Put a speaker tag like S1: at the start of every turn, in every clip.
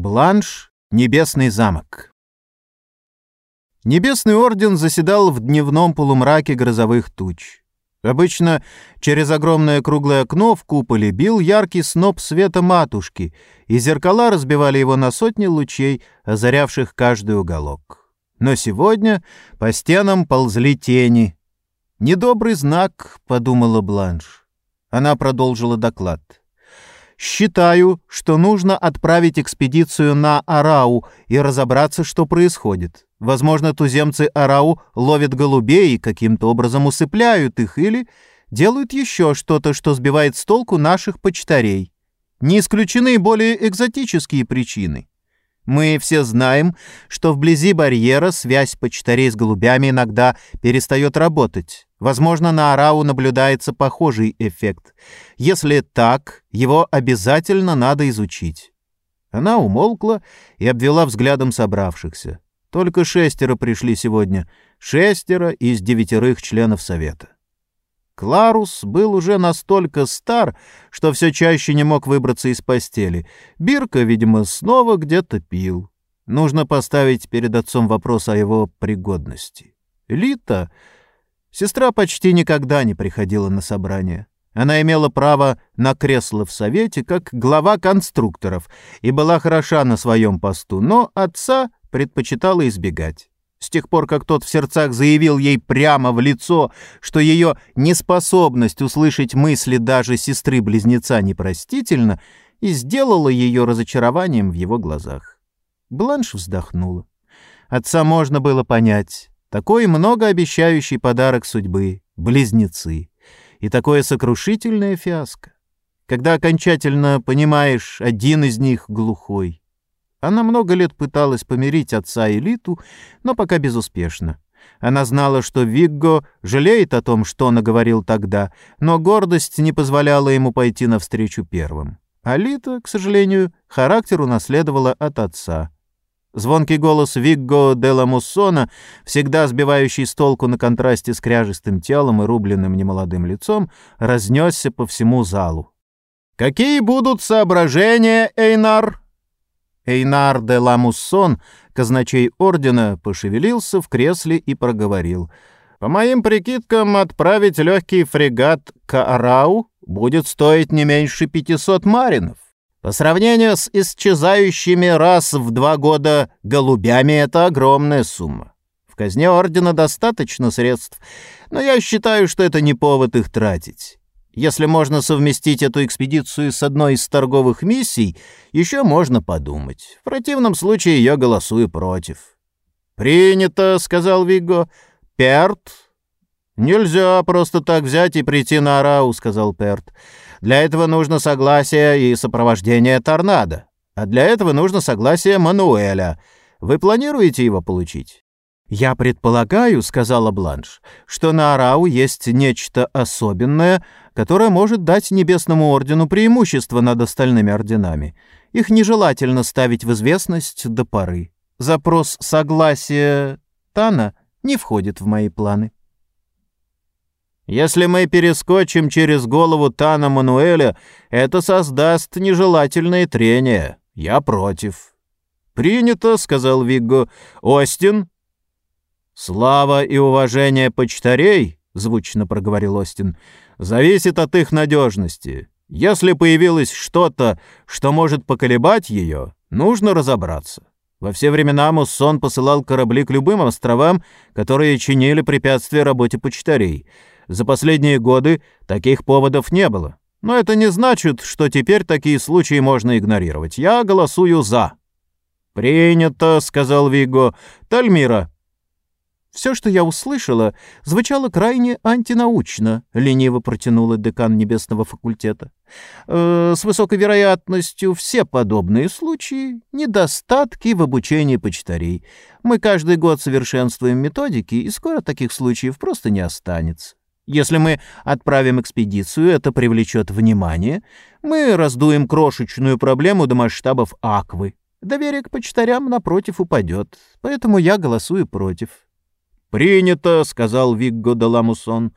S1: Бланш — Небесный замок. Небесный орден заседал в дневном полумраке грозовых туч. Обычно через огромное круглое окно в куполе бил яркий сноп света матушки, и зеркала разбивали его на сотни лучей, озарявших каждый уголок. Но сегодня по стенам ползли тени. «Недобрый знак», — подумала Бланш. Она продолжила доклад. Считаю, что нужно отправить экспедицию на Арау и разобраться, что происходит. Возможно, туземцы Арау ловят голубей и каким-то образом усыпляют их или делают еще что-то, что сбивает с толку наших почтарей. Не исключены более экзотические причины. Мы все знаем, что вблизи барьера связь почтарей с голубями иногда перестает работать. Возможно, на Арау наблюдается похожий эффект. Если так, его обязательно надо изучить. Она умолкла и обвела взглядом собравшихся. Только шестеро пришли сегодня, шестеро из девятерых членов Совета. Кларус был уже настолько стар, что все чаще не мог выбраться из постели. Бирка, видимо, снова где-то пил. Нужно поставить перед отцом вопрос о его пригодности. Лита Сестра почти никогда не приходила на собрания. Она имела право на кресло в совете как глава конструкторов и была хороша на своем посту, но отца предпочитала избегать. С тех пор, как тот в сердцах заявил ей прямо в лицо, что ее неспособность услышать мысли даже сестры-близнеца непростительна, и сделала ее разочарованием в его глазах. Бланш вздохнула. Отца можно было понять. Такой многообещающий подарок судьбы — близнецы. И такое сокрушительное фиаско. Когда окончательно понимаешь, один из них глухой. Она много лет пыталась помирить отца и Литу, но пока безуспешно. Она знала, что Вигго жалеет о том, что наговорил тогда, но гордость не позволяла ему пойти навстречу первым. А Лита, к сожалению, характер унаследовала от отца — Звонкий голос Вигго де ла Муссона, всегда сбивающий с толку на контрасте с кряжестым телом и рубленным немолодым лицом, разнесся по всему залу. «Какие будут соображения, Эйнар?» Эйнар де ла Муссон, казначей ордена, пошевелился в кресле и проговорил. «По моим прикидкам, отправить легкий фрегат к будет стоить не меньше пятисот маринов. По сравнению с исчезающими раз в два года голубями это огромная сумма. В казне ордена достаточно средств, но я считаю, что это не повод их тратить. Если можно совместить эту экспедицию с одной из торговых миссий, еще можно подумать. В противном случае я голосую против. «Принято», — сказал Виго. «Перт?» «Нельзя просто так взять и прийти на Арау», — сказал Перт. Для этого нужно согласие и сопровождение торнадо. А для этого нужно согласие Мануэля. Вы планируете его получить? «Я предполагаю, — сказала Бланш, — что на Арау есть нечто особенное, которое может дать Небесному Ордену преимущество над остальными орденами. Их нежелательно ставить в известность до поры. Запрос согласия Тана не входит в мои планы». Если мы перескочим через голову Тана Мануэля, это создаст нежелательное трение. Я против». «Принято», — сказал Вигго. «Остин?» «Слава и уважение почтарей», — звучно проговорил Остин, — «зависит от их надежности. Если появилось что-то, что может поколебать ее, нужно разобраться». Во все времена Муссон посылал корабли к любым островам, которые чинили препятствия работе почтарей — за последние годы таких поводов не было. Но это не значит, что теперь такие случаи можно игнорировать. Я голосую «за». «Принято», — сказал Виго. «Тальмира». «Все, что я услышала, звучало крайне антинаучно», — лениво протянула декан Небесного факультета. «Э, «С высокой вероятностью все подобные случаи — недостатки в обучении почтарей. Мы каждый год совершенствуем методики, и скоро таких случаев просто не останется». Если мы отправим экспедицию, это привлечет внимание. Мы раздуем крошечную проблему до масштабов Аквы. Доверие к почтарям, напротив, упадет. Поэтому я голосую против». «Принято», — сказал Вигго де Ламусон.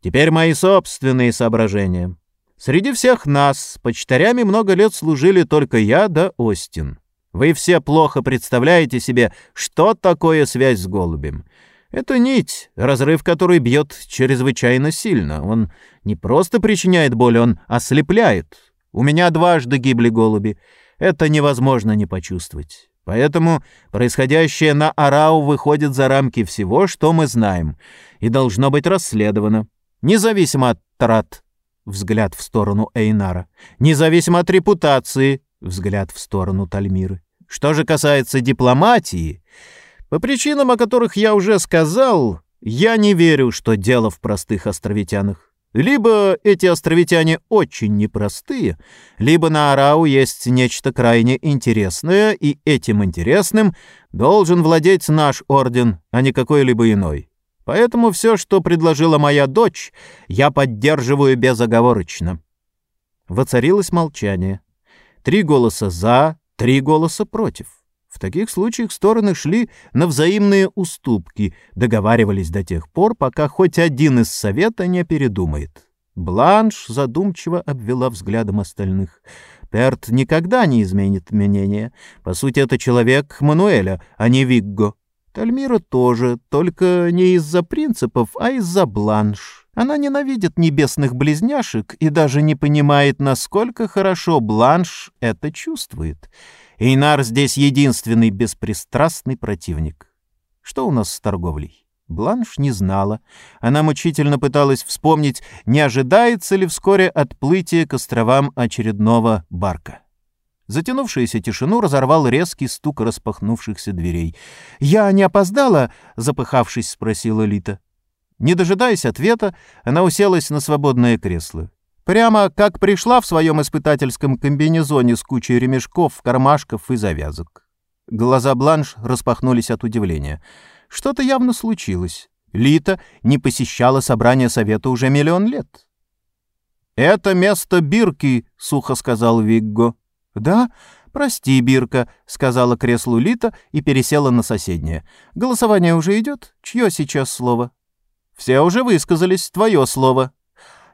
S1: «Теперь мои собственные соображения. Среди всех нас почтарями много лет служили только я да Остин. Вы все плохо представляете себе, что такое связь с голубем. Это нить, разрыв которой бьет чрезвычайно сильно. Он не просто причиняет боль, он ослепляет. У меня дважды гибли голуби. Это невозможно не почувствовать. Поэтому происходящее на Арау выходит за рамки всего, что мы знаем, и должно быть расследовано. Независимо от трат, взгляд в сторону Эйнара, независимо от репутации, взгляд в сторону Тальмиры. Что же касается дипломатии, по причинам, о которых я уже сказал, я не верю, что дело в простых островитянах. Либо эти островитяне очень непростые, либо на Арау есть нечто крайне интересное, и этим интересным должен владеть наш орден, а не какой-либо иной. Поэтому все, что предложила моя дочь, я поддерживаю безоговорочно». Воцарилось молчание. Три голоса «за», три голоса «против». В таких случаях стороны шли на взаимные уступки, договаривались до тех пор, пока хоть один из совета не передумает. Бланш задумчиво обвела взглядом остальных. Перт никогда не изменит мнение. По сути, это человек Мануэля, а не Вигго. Тальмира тоже, только не из-за принципов, а из-за Бланш. Она ненавидит небесных близняшек и даже не понимает, насколько хорошо Бланш это чувствует. Эйнар здесь единственный беспристрастный противник. Что у нас с торговлей? Бланш не знала. Она мучительно пыталась вспомнить, не ожидается ли вскоре отплытие к островам очередного барка. Затянувшуюся тишину разорвал резкий стук распахнувшихся дверей. «Я не опоздала?» — запыхавшись, спросила Лита. Не дожидаясь ответа, она уселась на свободное кресло. Прямо как пришла в своем испытательском комбинезоне с кучей ремешков, кармашков и завязок. Глаза Бланш распахнулись от удивления. Что-то явно случилось. Лита не посещала собрание совета уже миллион лет. «Это место Бирки», — сухо сказал Вигго. «Да? Прости, Бирка», — сказала креслу Лита и пересела на соседнее. «Голосование уже идет? Чье сейчас слово?» «Все уже высказались. Твое слово».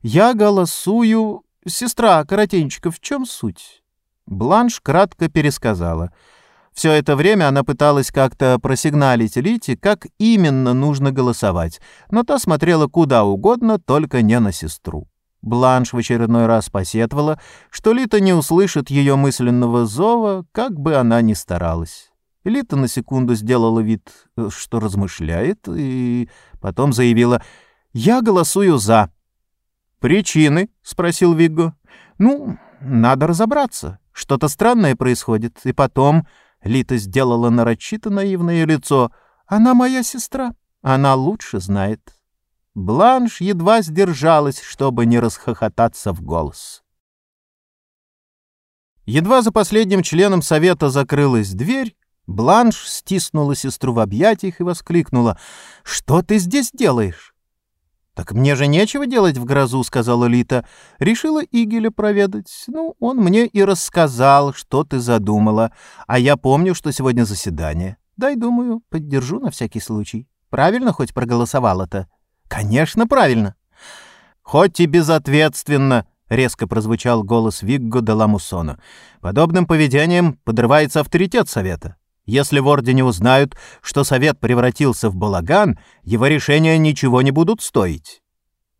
S1: «Я голосую... Сестра Коротенчика, в чем суть?» Бланш кратко пересказала. Все это время она пыталась как-то просигналить Лите, как именно нужно голосовать, но та смотрела куда угодно, только не на сестру. Бланш в очередной раз посетовала, что Лита не услышит ее мысленного зова, как бы она ни старалась. Лита на секунду сделала вид, что размышляет, и потом заявила «Я голосую «за». «Причины?» — спросил Вигго. «Ну, надо разобраться. Что-то странное происходит. И потом...» — Лита сделала нарочито наивное лицо. «Она моя сестра. Она лучше знает». Бланш едва сдержалась, чтобы не расхохотаться в голос. Едва за последним членом совета закрылась дверь, Бланш стиснула сестру в объятиях и воскликнула. «Что ты здесь делаешь?» «Так мне же нечего делать в грозу», — сказала Лита. «Решила Игеля проведать. Ну, он мне и рассказал, что ты задумала. А я помню, что сегодня заседание. Дай, думаю, поддержу на всякий случай. Правильно хоть проголосовала-то?» «Конечно, правильно». «Хоть и безответственно», — резко прозвучал голос Вигго де Ламусона. «Подобным поведением подрывается авторитет Совета. Если в Ордене узнают, что Совет превратился в балаган, его решения ничего не будут стоить.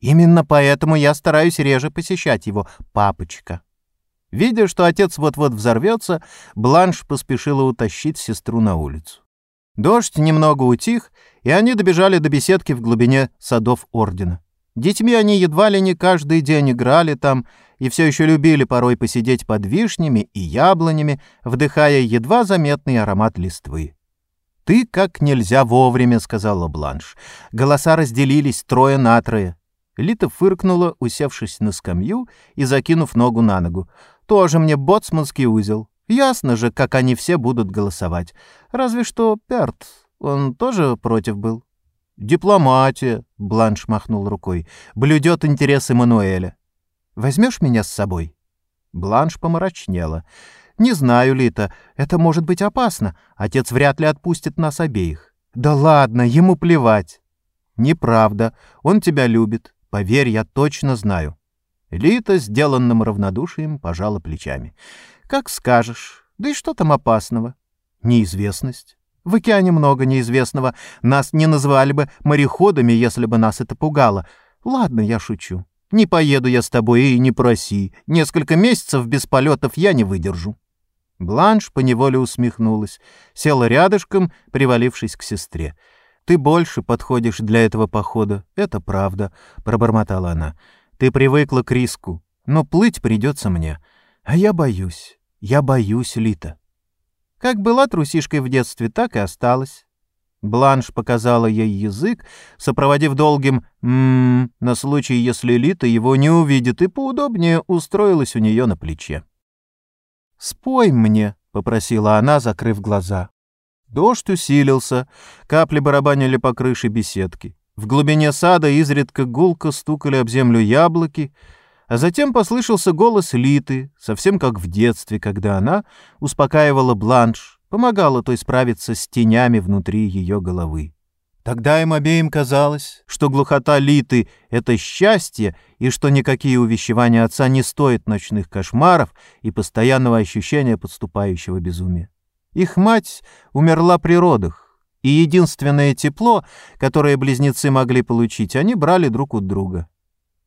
S1: Именно поэтому я стараюсь реже посещать его, папочка». Видя, что отец вот-вот взорвется, Бланш поспешила утащить сестру на улицу. Дождь немного утих, и они добежали до беседки в глубине садов Ордена. Детьми они едва ли не каждый день играли там и все еще любили порой посидеть под вишнями и яблонями, вдыхая едва заметный аромат листвы. «Ты как нельзя вовремя», — сказала Бланш. Голоса разделились трое на трое. Лита фыркнула, усевшись на скамью и закинув ногу на ногу. «Тоже мне боцманский узел. Ясно же, как они все будут голосовать. Разве что Перт, он тоже против был». «Дипломатия», — Бланш махнул рукой, — «блюдет интересы Мануэля». «Возьмешь меня с собой?» Бланш помрачнела. «Не знаю, Лита, это может быть опасно. Отец вряд ли отпустит нас обеих». «Да ладно, ему плевать». «Неправда. Он тебя любит. Поверь, я точно знаю». Лита, сделанным равнодушием, пожала плечами. «Как скажешь. Да и что там опасного? Неизвестность. В океане много неизвестного. Нас не назвали бы мореходами, если бы нас это пугало. Ладно, я шучу. Не поеду я с тобой и не проси. Несколько месяцев без полетов я не выдержу. Бланш поневоле усмехнулась, села рядышком, привалившись к сестре. «Ты больше подходишь для этого похода, это правда», — пробормотала она. «Ты привыкла к риску, но плыть придется мне. А я боюсь, я боюсь, Лита». Как была трусишкой в детстве, так и осталась. Бланш показала ей язык, сопроводив долгим «ммм» на случай, если Лита его не увидит, и поудобнее устроилась у нее на плече. «Спой мне», — попросила она, закрыв глаза. Дождь усилился, капли барабанили по крыше беседки. В глубине сада изредка гулко стукали об землю яблоки, а затем послышался голос Литы, совсем как в детстве, когда она успокаивала Бланш, помогала той справиться с тенями внутри ее головы. Тогда им обеим казалось, что глухота Литы — это счастье, и что никакие увещевания отца не стоят ночных кошмаров и постоянного ощущения подступающего безумия. Их мать умерла при родах, и единственное тепло, которое близнецы могли получить, они брали друг у друга.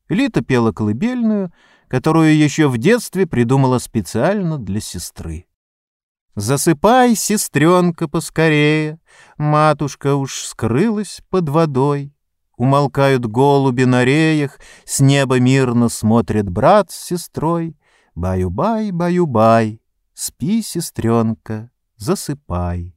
S1: Лита пела колыбельную, которую еще в детстве придумала специально для сестры. Засыпай, сестренка, поскорее, матушка уж скрылась под водой. Умолкают голуби на реях, с неба мирно смотрит брат с сестрой. Баю-бай, баю-бай, спи, сестренка, засыпай.